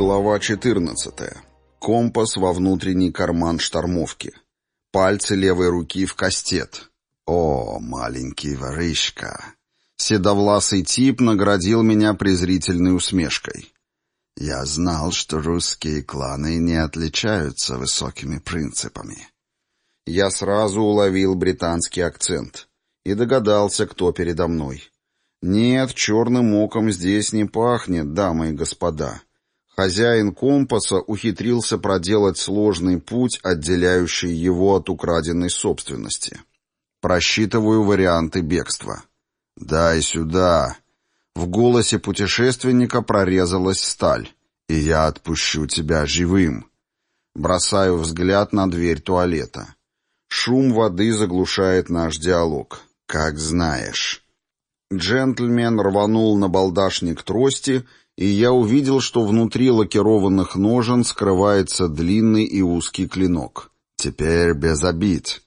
Глава 14. Компас во внутренний карман штормовки. Пальцы левой руки в кастет. О, маленький воришка. Седовласый тип наградил меня презрительной усмешкой. Я знал, что русские кланы не отличаются высокими принципами. Я сразу уловил британский акцент и догадался, кто передо мной. Нет, черным оком здесь не пахнет, дамы и господа. Хозяин компаса ухитрился проделать сложный путь, отделяющий его от украденной собственности. Просчитываю варианты бегства. «Дай сюда!» В голосе путешественника прорезалась сталь. «И я отпущу тебя живым!» Бросаю взгляд на дверь туалета. Шум воды заглушает наш диалог. «Как знаешь». Джентльмен рванул на балдашник трости и я увидел, что внутри лакированных ножен скрывается длинный и узкий клинок. Теперь без обид.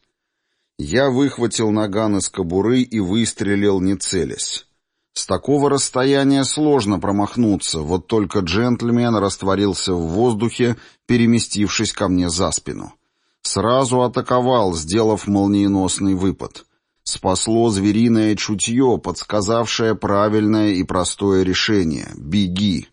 Я выхватил наган из кобуры и выстрелил, не целясь. С такого расстояния сложно промахнуться, вот только джентльмен растворился в воздухе, переместившись ко мне за спину. Сразу атаковал, сделав молниеносный выпад — Спасло звериное чутье, подсказавшее правильное и простое решение — «беги».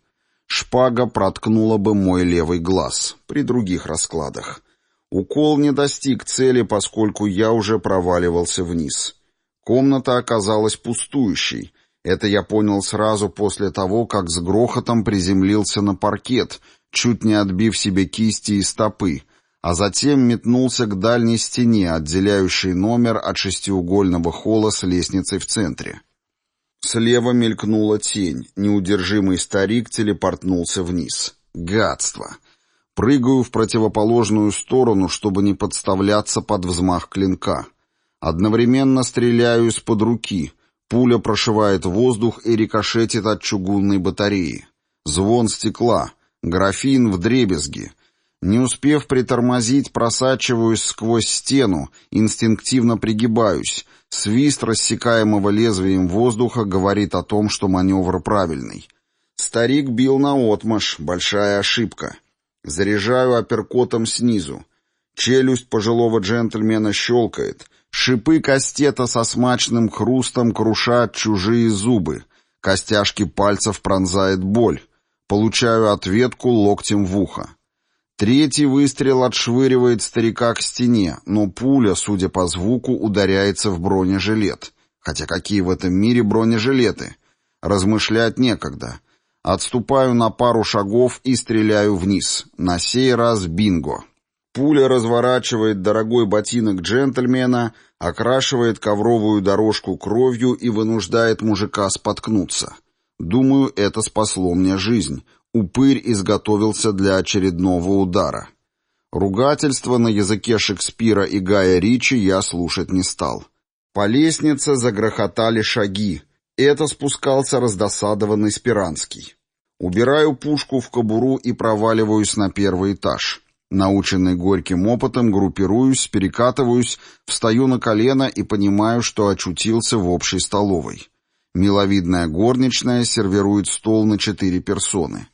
Шпага проткнула бы мой левый глаз при других раскладах. Укол не достиг цели, поскольку я уже проваливался вниз. Комната оказалась пустующей. Это я понял сразу после того, как с грохотом приземлился на паркет, чуть не отбив себе кисти и стопы, а затем метнулся к дальней стене, отделяющей номер от шестиугольного холла с лестницей в центре. Слева мелькнула тень, неудержимый старик телепортнулся вниз. Гадство! Прыгаю в противоположную сторону, чтобы не подставляться под взмах клинка. Одновременно стреляю из-под руки. Пуля прошивает воздух и рикошетит от чугунной батареи. Звон стекла. Графин в дребезги. Не успев притормозить, просачиваюсь сквозь стену, инстинктивно пригибаюсь. Свист рассекаемого лезвием воздуха говорит о том, что маневр правильный. Старик бил наотмашь, большая ошибка. Заряжаю апперкотом снизу. Челюсть пожилого джентльмена щелкает. Шипы кастета со смачным хрустом крушат чужие зубы. Костяшки пальцев пронзает боль. Получаю ответку локтем в ухо. Третий выстрел отшвыривает старика к стене, но пуля, судя по звуку, ударяется в бронежилет. Хотя какие в этом мире бронежилеты? Размышлять некогда. Отступаю на пару шагов и стреляю вниз. На сей раз бинго. Пуля разворачивает дорогой ботинок джентльмена, окрашивает ковровую дорожку кровью и вынуждает мужика споткнуться. Думаю, это спасло мне жизнь. Упырь изготовился для очередного удара. Ругательства на языке Шекспира и Гая Ричи я слушать не стал. По лестнице загрохотали шаги. Это спускался раздосадованный Спиранский. Убираю пушку в кобуру и проваливаюсь на первый этаж. Наученный горьким опытом, группируюсь, перекатываюсь, встаю на колено и понимаю, что очутился в общей столовой. Миловидная горничная сервирует стол на четыре персоны.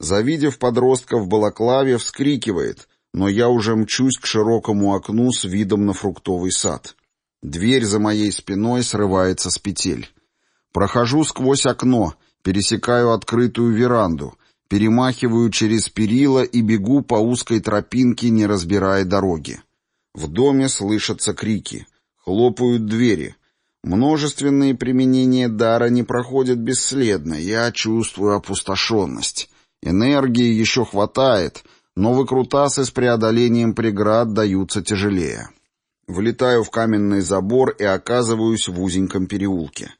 Завидев подростка в балаклаве, вскрикивает, но я уже мчусь к широкому окну с видом на фруктовый сад. Дверь за моей спиной срывается с петель. Прохожу сквозь окно, пересекаю открытую веранду, перемахиваю через перила и бегу по узкой тропинке, не разбирая дороги. В доме слышатся крики. Хлопают двери. Множественные применения дара не проходят бесследно. Я чувствую опустошенность. Энергии еще хватает, но выкрутасы с преодолением преград даются тяжелее. Влетаю в каменный забор и оказываюсь в узеньком переулке.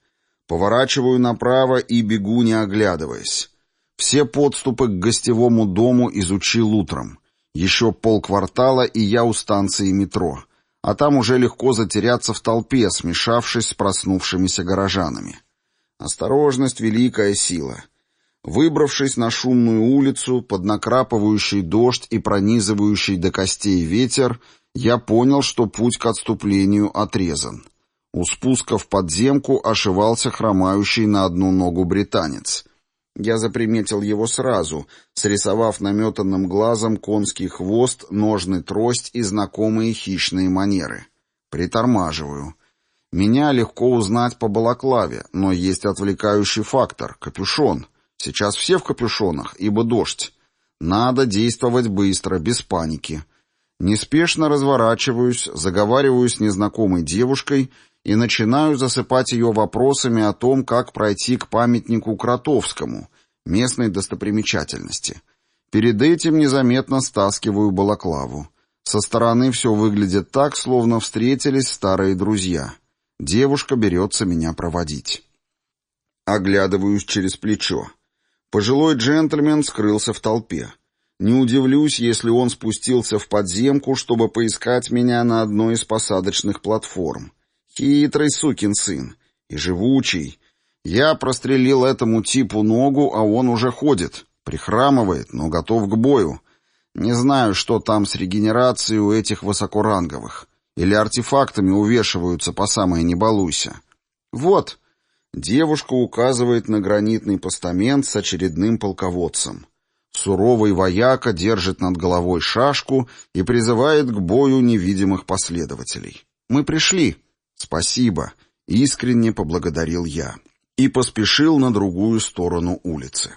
Поворачиваю направо и бегу, не оглядываясь. Все подступы к гостевому дому изучил утром. Еще полквартала, и я у станции метро. А там уже легко затеряться в толпе, смешавшись с проснувшимися горожанами. Осторожность — великая сила. Выбравшись на шумную улицу, под накрапывающий дождь и пронизывающий до костей ветер, я понял, что путь к отступлению отрезан. У спуска в подземку ошивался хромающий на одну ногу британец. Я заприметил его сразу, срисовав наметанным глазом конский хвост, ножный трость и знакомые хищные манеры. Притормаживаю. Меня легко узнать по балаклаве, но есть отвлекающий фактор — капюшон. Сейчас все в капюшонах, ибо дождь. Надо действовать быстро, без паники. Неспешно разворачиваюсь, заговариваю с незнакомой девушкой и начинаю засыпать ее вопросами о том, как пройти к памятнику Кротовскому, местной достопримечательности. Перед этим незаметно стаскиваю балаклаву. Со стороны все выглядит так, словно встретились старые друзья. Девушка берется меня проводить. Оглядываюсь через плечо. Пожилой джентльмен скрылся в толпе. Не удивлюсь, если он спустился в подземку, чтобы поискать меня на одной из посадочных платформ. Хитрый сукин сын. И живучий. Я прострелил этому типу ногу, а он уже ходит. Прихрамывает, но готов к бою. Не знаю, что там с регенерацией у этих высокоранговых. Или артефактами увешиваются по самое не балуйся. Вот. Девушка указывает на гранитный постамент с очередным полководцем. Суровый вояка держит над головой шашку и призывает к бою невидимых последователей. «Мы пришли!» «Спасибо!» — искренне поблагодарил я. И поспешил на другую сторону улицы.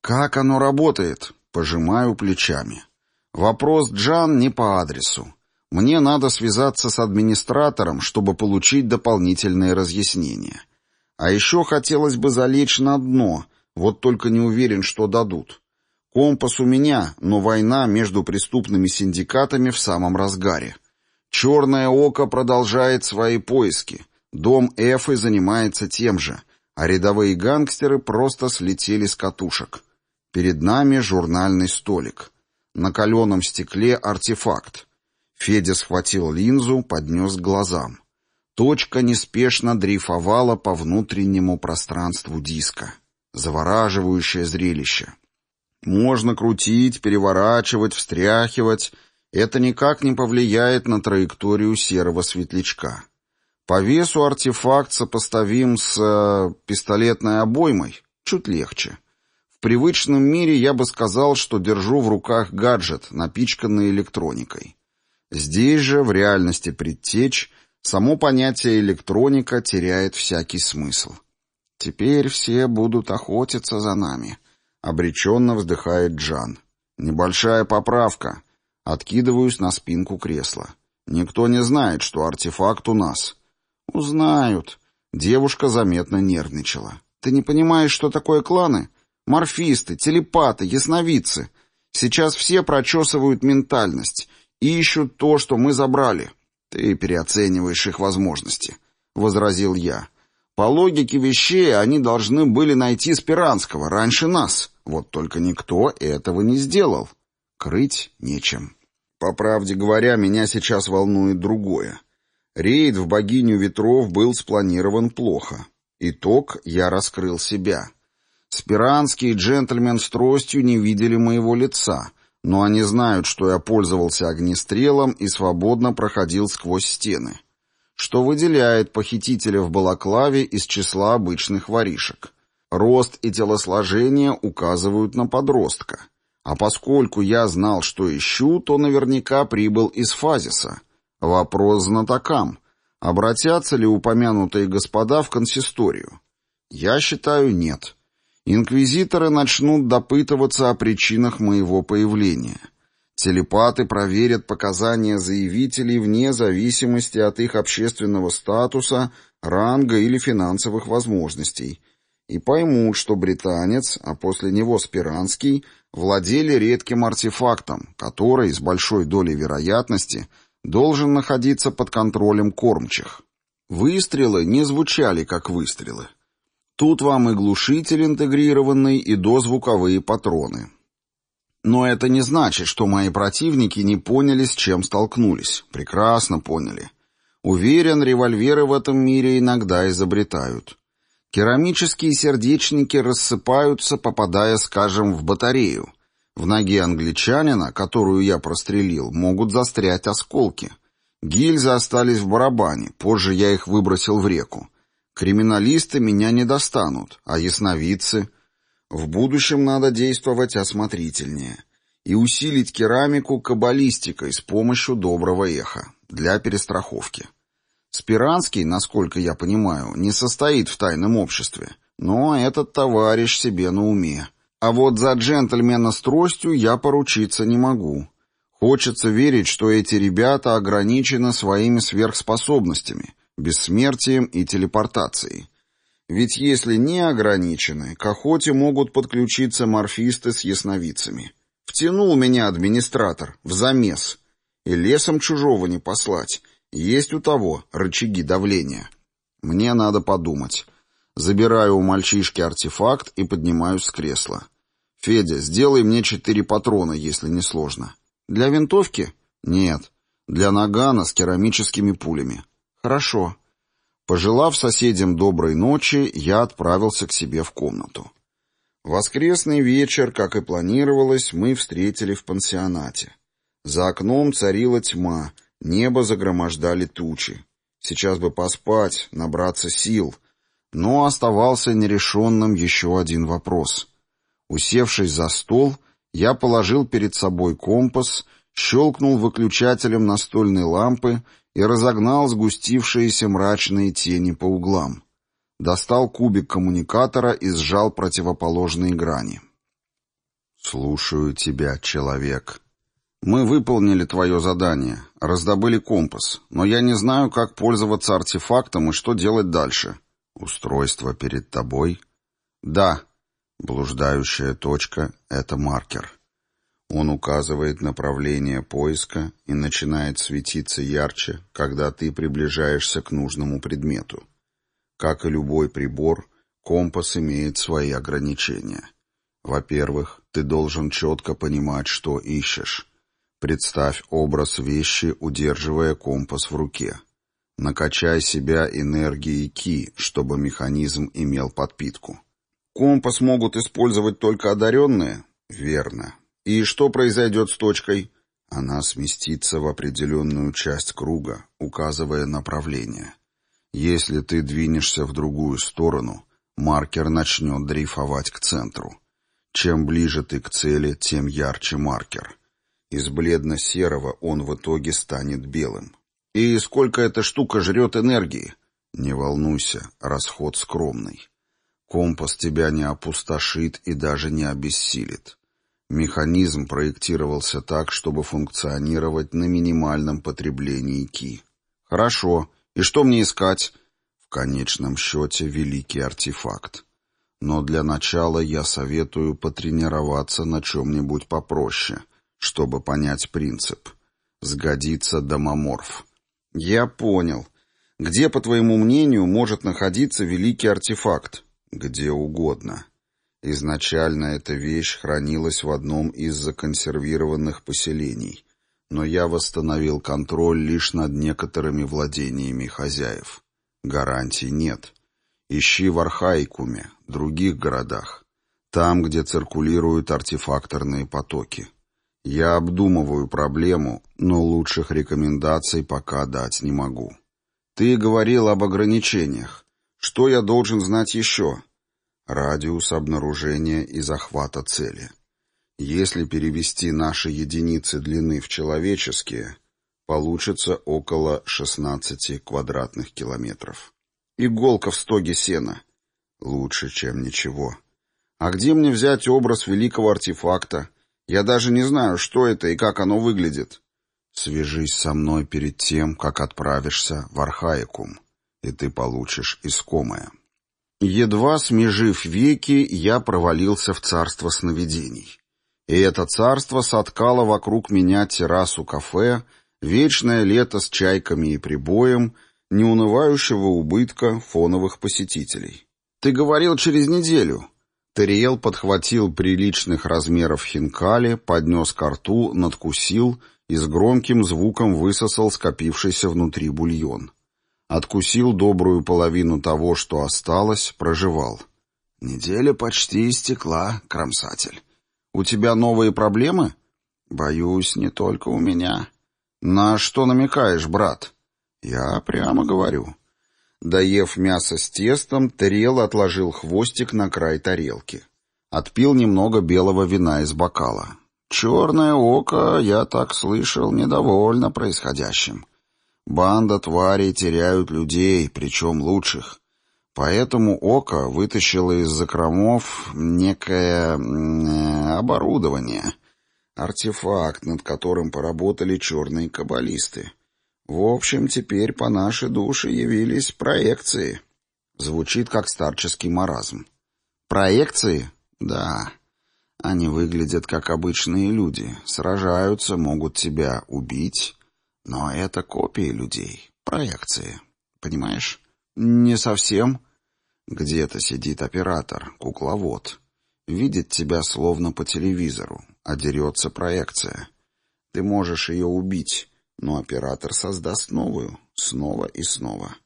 «Как оно работает?» — пожимаю плечами. «Вопрос Джан не по адресу. Мне надо связаться с администратором, чтобы получить дополнительные разъяснения. А еще хотелось бы залечь на дно, вот только не уверен, что дадут. Компас у меня, но война между преступными синдикатами в самом разгаре. Черное око продолжает свои поиски. Дом Эфы занимается тем же, а рядовые гангстеры просто слетели с катушек. Перед нами журнальный столик. На каленом стекле артефакт. Федя схватил линзу, поднес к глазам. Точка неспешно дрейфовала по внутреннему пространству диска. Завораживающее зрелище. Можно крутить, переворачивать, встряхивать. Это никак не повлияет на траекторию серого светлячка. По весу артефакт сопоставим с э, пистолетной обоймой. Чуть легче. В привычном мире я бы сказал, что держу в руках гаджет, напичканный электроникой. Здесь же, в реальности предтеч, само понятие электроника теряет всякий смысл. Теперь все будут охотиться за нами. Обреченно вздыхает Джан. Небольшая поправка. Откидываюсь на спинку кресла. Никто не знает, что артефакт у нас. Узнают. Девушка заметно нервничала. Ты не понимаешь, что такое кланы? Морфисты, телепаты, ясновидцы. Сейчас все прочесывают ментальность, ищут то, что мы забрали. Ты переоцениваешь их возможности, — возразил я. По логике вещей они должны были найти Спиранского раньше нас. Вот только никто этого не сделал. Крыть нечем. По правде говоря, меня сейчас волнует другое. Рейд в богиню ветров был спланирован плохо. Итог — я раскрыл себя. Спиранский и джентльмен с тростью не видели моего лица, но они знают, что я пользовался огнестрелом и свободно проходил сквозь стены, что выделяет похитителя в балаклаве из числа обычных воришек. Рост и телосложение указывают на подростка. А поскольку я знал, что ищу, то наверняка прибыл из Фазиса. Вопрос знатокам. Обратятся ли упомянутые господа в консисторию? Я считаю, нет. Инквизиторы начнут допытываться о причинах моего появления. Телепаты проверят показания заявителей вне зависимости от их общественного статуса, ранга или финансовых возможностей, и поймут, что британец, а после него Спиранский, владели редким артефактом, который, с большой долей вероятности, должен находиться под контролем кормчих. Выстрелы не звучали как выстрелы. Тут вам и глушитель интегрированный, и дозвуковые патроны. Но это не значит, что мои противники не поняли, с чем столкнулись. Прекрасно поняли. Уверен, револьверы в этом мире иногда изобретают. Керамические сердечники рассыпаются, попадая, скажем, в батарею. В ноге англичанина, которую я прострелил, могут застрять осколки. Гильзы остались в барабане, позже я их выбросил в реку. Криминалисты меня не достанут, а ясновидцы... В будущем надо действовать осмотрительнее и усилить керамику каббалистикой с помощью доброго эха для перестраховки. Спиранский, насколько я понимаю, не состоит в тайном обществе, но этот товарищ себе на уме. А вот за джентльмена с тростью я поручиться не могу. Хочется верить, что эти ребята ограничены своими сверхспособностями, бессмертием и телепортацией. Ведь если не ограничены, к охоте могут подключиться морфисты с ясновидцами. Втянул меня администратор в замес. И лесом чужого не послать. Есть у того рычаги давления. Мне надо подумать. Забираю у мальчишки артефакт и поднимаюсь с кресла. «Федя, сделай мне четыре патрона, если не сложно». «Для винтовки?» «Нет. Для нагана с керамическими пулями». «Хорошо». Пожелав соседям доброй ночи, я отправился к себе в комнату. Воскресный вечер, как и планировалось, мы встретили в пансионате. За окном царила тьма, небо загромождали тучи. Сейчас бы поспать, набраться сил. Но оставался нерешенным еще один вопрос. Усевшись за стол, я положил перед собой компас, щелкнул выключателем настольной лампы и разогнал сгустившиеся мрачные тени по углам. Достал кубик коммуникатора и сжал противоположные грани. «Слушаю тебя, человек. Мы выполнили твое задание, раздобыли компас, но я не знаю, как пользоваться артефактом и что делать дальше. Устройство перед тобой?» «Да». Блуждающая точка — это маркер. Он указывает направление поиска и начинает светиться ярче, когда ты приближаешься к нужному предмету. Как и любой прибор, компас имеет свои ограничения. Во-первых, ты должен четко понимать, что ищешь. Представь образ вещи, удерживая компас в руке. Накачай себя энергией Ки, чтобы механизм имел подпитку. Компас могут использовать только одаренные? Верно. И что произойдет с точкой? Она сместится в определенную часть круга, указывая направление. Если ты двинешься в другую сторону, маркер начнет дрейфовать к центру. Чем ближе ты к цели, тем ярче маркер. Из бледно-серого он в итоге станет белым. И сколько эта штука жрет энергии? Не волнуйся, расход скромный. Компас тебя не опустошит и даже не обессилит. Механизм проектировался так, чтобы функционировать на минимальном потреблении ки. Хорошо. И что мне искать? В конечном счете великий артефакт. Но для начала я советую потренироваться на чем-нибудь попроще, чтобы понять принцип. Сгодится домоморф. Я понял. Где, по твоему мнению, может находиться великий артефакт? Где угодно. Изначально эта вещь хранилась в одном из законсервированных поселений, но я восстановил контроль лишь над некоторыми владениями хозяев. Гарантий нет. Ищи в Архаикуме, других городах, там, где циркулируют артефакторные потоки. Я обдумываю проблему, но лучших рекомендаций пока дать не могу. Ты говорил об ограничениях. Что я должен знать еще? Радиус обнаружения и захвата цели. Если перевести наши единицы длины в человеческие, получится около 16 квадратных километров. Иголка в стоге сена. Лучше, чем ничего. А где мне взять образ великого артефакта? Я даже не знаю, что это и как оно выглядит. Свяжись со мной перед тем, как отправишься в Архаикум, и ты получишь искомое. Едва смежив веки, я провалился в царство сновидений. И это царство соткало вокруг меня террасу кафе, вечное лето с чайками и прибоем, неунывающего убытка фоновых посетителей. «Ты говорил через неделю». Терриел подхватил приличных размеров хинкали, поднес ко рту, надкусил и с громким звуком высосал скопившийся внутри бульон. Откусил добрую половину того, что осталось, проживал. Неделя почти истекла, кромсатель. У тебя новые проблемы? Боюсь, не только у меня. На что намекаешь, брат? Я прямо говорю. Доев мясо с тестом, Терел отложил хвостик на край тарелки. Отпил немного белого вина из бокала. «Черное око, я так слышал, недовольно происходящим. Банда тварей теряют людей, причем лучших. Поэтому око вытащило из закромов некое э, оборудование, артефакт, над которым поработали черные каббалисты. В общем, теперь по нашей душе явились проекции. Звучит как старческий маразм. Проекции? Да. Они выглядят как обычные люди, сражаются, могут тебя убить, но это копии людей, проекции. Понимаешь? Не совсем. Где-то сидит оператор, кукловод. Видит тебя словно по телевизору, а дерется проекция. Ты можешь ее убить, но оператор создаст новую, снова и снова.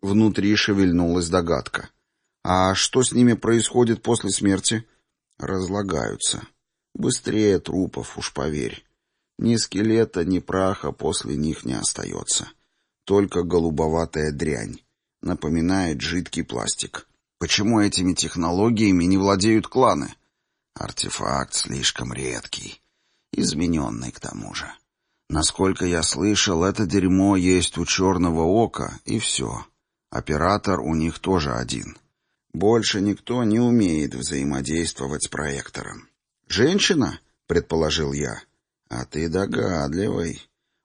Внутри шевельнулась догадка. А что с ними происходит после смерти? Разлагаются. Быстрее трупов, уж поверь. Ни скелета, ни праха после них не остается. Только голубоватая дрянь. Напоминает жидкий пластик. Почему этими технологиями не владеют кланы? Артефакт слишком редкий. Измененный к тому же. Насколько я слышал, это дерьмо есть у Черного Ока, и все. Оператор у них тоже один. Больше никто не умеет взаимодействовать с проектором. «Женщина?» — предположил я. «А ты догадливый».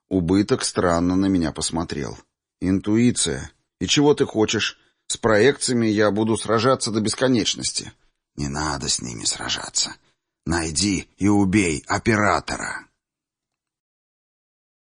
Убыток странно на меня посмотрел. «Интуиция. И чего ты хочешь? С проекциями я буду сражаться до бесконечности». «Не надо с ними сражаться. Найди и убей оператора».